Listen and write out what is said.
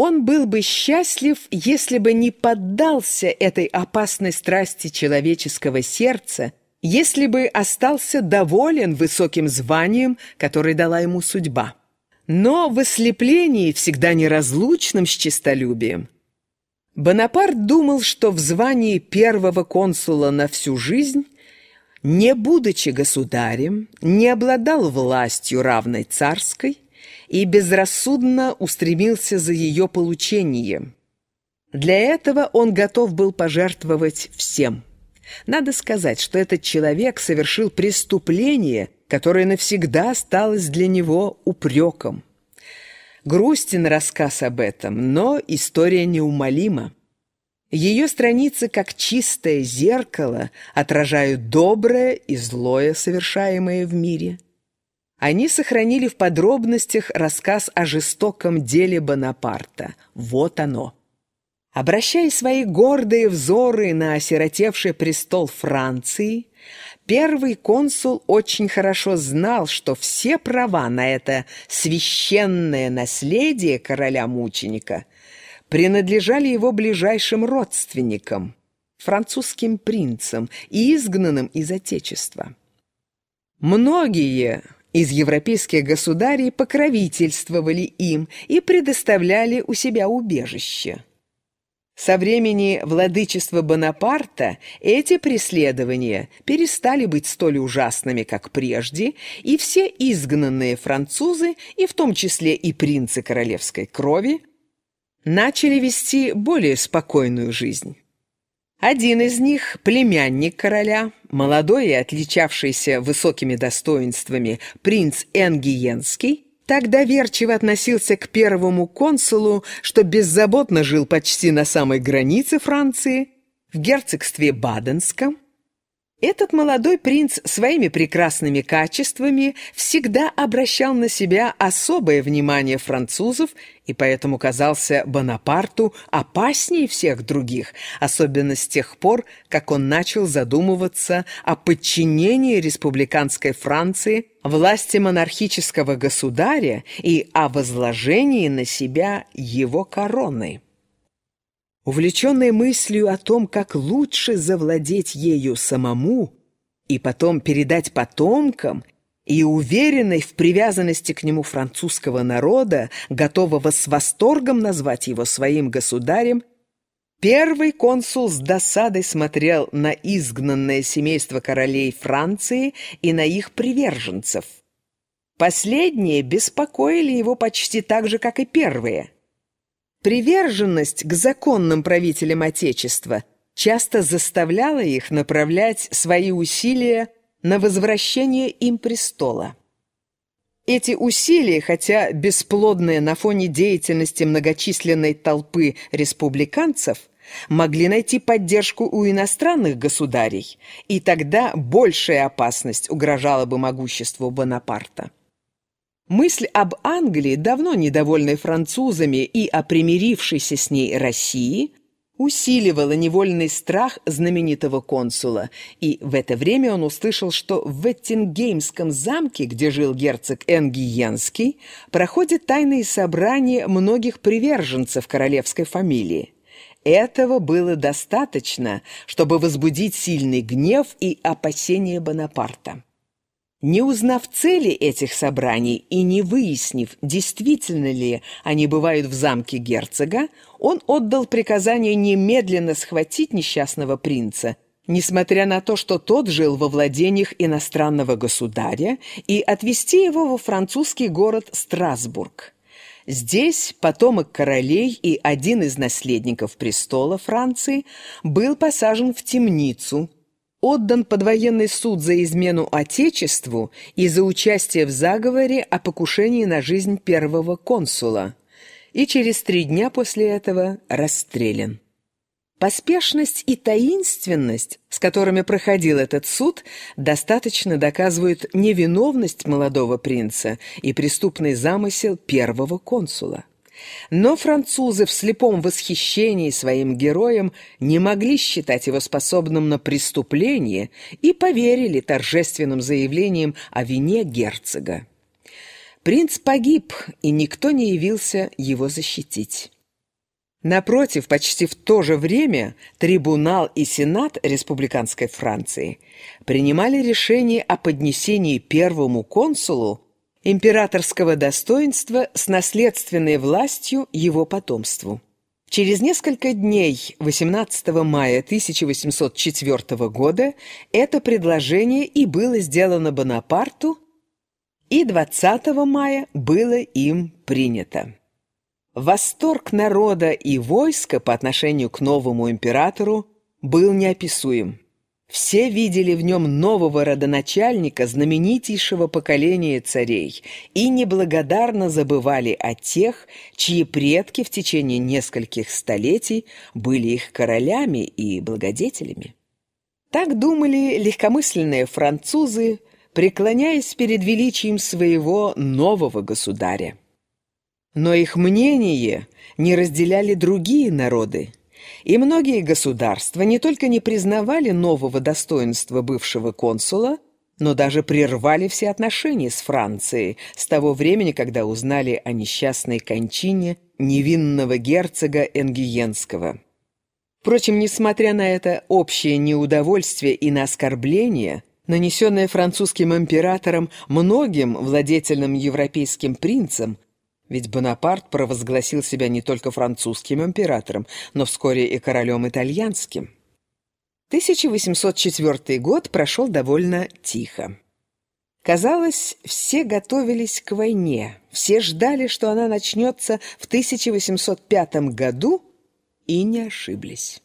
Он был бы счастлив, если бы не поддался этой опасной страсти человеческого сердца, если бы остался доволен высоким званием, которое дала ему судьба. Но в ослеплении, всегда неразлучном с честолюбием, Бонапарт думал, что в звании первого консула на всю жизнь, не будучи государем, не обладал властью равной царской и безрассудно устремился за ее получением. Для этого он готов был пожертвовать всем. Надо сказать, что этот человек совершил преступление, которое навсегда осталось для него упреком. Грустен рассказ об этом, но история неумолима. Ее страницы, как чистое зеркало, отражают доброе и злое, совершаемое в мире. Они сохранили в подробностях рассказ о жестоком деле Бонапарта. Вот оно. Обращая свои гордые взоры на осиротевший престол Франции, первый консул очень хорошо знал, что все права на это священное наследие короля-мученика принадлежали его ближайшим родственникам, французским принцам, изгнанным из Отечества. Многие из европейских государей покровительствовали им и предоставляли у себя убежище. Со времени владычества Бонапарта эти преследования перестали быть столь ужасными, как прежде, и все изгнанные французы, и в том числе и принцы королевской крови, начали вести более спокойную жизнь. Один из них, племянник короля, молодой и отличавшийся высокими достоинствами принц Энгиенский, так доверчиво относился к первому консулу, что беззаботно жил почти на самой границе Франции, в герцогстве Баденском. Этот молодой принц своими прекрасными качествами всегда обращал на себя особое внимание французов и поэтому казался Бонапарту опаснее всех других, особенно с тех пор, как он начал задумываться о подчинении республиканской Франции власти монархического государя и о возложении на себя его короны. Увлеченный мыслью о том, как лучше завладеть ею самому и потом передать потомкам – и уверенной в привязанности к нему французского народа, готового с восторгом назвать его своим государем, первый консул с досадой смотрел на изгнанное семейство королей Франции и на их приверженцев. Последние беспокоили его почти так же, как и первые. Приверженность к законным правителям Отечества часто заставляла их направлять свои усилия на возвращение им престола. Эти усилия, хотя бесплодные на фоне деятельности многочисленной толпы республиканцев, могли найти поддержку у иностранных государей, и тогда большая опасность угрожала бы могуществу Бонапарта. Мысль об Англии, давно недовольной французами и о примирившейся с ней России, усиливало невольный страх знаменитого консула, и в это время он услышал, что в Эттингеймском замке, где жил герцог Энгиенский, проходят тайные собрания многих приверженцев королевской фамилии. Этого было достаточно, чтобы возбудить сильный гнев и опасения Бонапарта. Не узнав цели этих собраний и не выяснив, действительно ли они бывают в замке герцога, он отдал приказание немедленно схватить несчастного принца, несмотря на то, что тот жил во владениях иностранного государя, и отвезти его во французский город Страсбург. Здесь потомок королей и один из наследников престола Франции был посажен в темницу – отдан под военный суд за измену Отечеству и за участие в заговоре о покушении на жизнь первого консула, и через три дня после этого расстрелян. Поспешность и таинственность, с которыми проходил этот суд, достаточно доказывают невиновность молодого принца и преступный замысел первого консула. Но французы в слепом восхищении своим героем не могли считать его способным на преступление и поверили торжественным заявлениям о вине герцога. Принц погиб, и никто не явился его защитить. Напротив, почти в то же время трибунал и сенат республиканской Франции принимали решение о поднесении первому консулу императорского достоинства с наследственной властью его потомству. Через несколько дней, 18 мая 1804 года, это предложение и было сделано Бонапарту, и 20 мая было им принято. Восторг народа и войска по отношению к новому императору был неописуем. Все видели в нем нового родоначальника знаменитейшего поколения царей и неблагодарно забывали о тех, чьи предки в течение нескольких столетий были их королями и благодетелями. Так думали легкомысленные французы, преклоняясь перед величием своего нового государя. Но их мнение не разделяли другие народы, и многие государства не только не признавали нового достоинства бывшего консула, но даже прервали все отношения с Францией с того времени, когда узнали о несчастной кончине невинного герцога Энгиенского. Впрочем, несмотря на это общее неудовольствие и на оскорбление, нанесенное французским императором многим владетельным европейским принцам, ведь Бонапарт провозгласил себя не только французским императором, но вскоре и королем итальянским. 1804 год прошел довольно тихо. Казалось, все готовились к войне, все ждали, что она начнется в 1805 году, и не ошиблись.